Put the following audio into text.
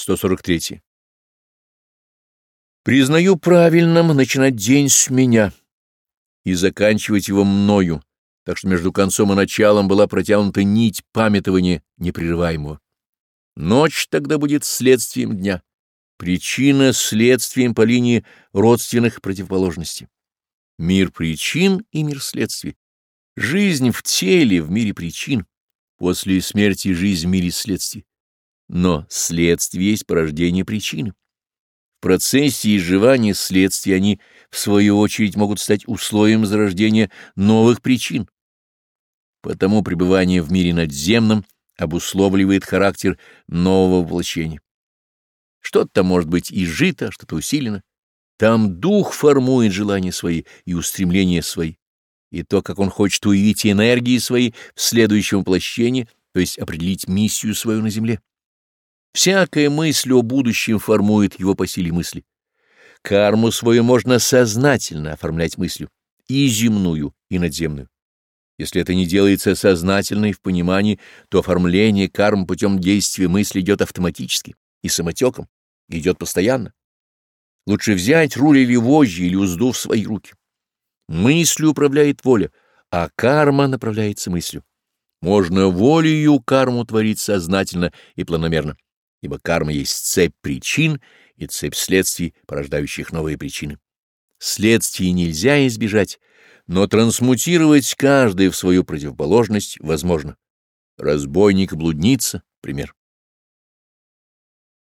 143. Признаю правильным начинать день с меня и заканчивать его мною, так что между концом и началом была протянута нить памятования непрерываемого. Ночь тогда будет следствием дня, причина — следствием по линии родственных противоположностей. Мир причин и мир следствий. Жизнь в теле, в мире причин, после смерти жизнь в мире следствий но следствие есть порождение причины. В процессе изживания следствия они, в свою очередь, могут стать условием зарождения новых причин. Потому пребывание в мире надземном обусловливает характер нового воплощения. Что-то может быть и жито, что-то усилено. Там дух формует желания свои и устремления свои, и то, как он хочет уявить энергии свои в следующем воплощении, то есть определить миссию свою на земле. Всякая мысль о будущем формует его по силе мысли. Карму свою можно сознательно оформлять мыслью, и земную, и надземную. Если это не делается сознательно и в понимании, то оформление карм путем действия мысли идет автоматически и самотеком, идет постоянно. Лучше взять руль или вожжи или узду в свои руки. Мыслью управляет воля, а карма направляется мыслью. Можно волею карму творить сознательно и планомерно ибо карма есть цепь причин и цепь следствий, порождающих новые причины. Следствий нельзя избежать, но трансмутировать каждое в свою противоположность возможно. Разбойник блудница, пример.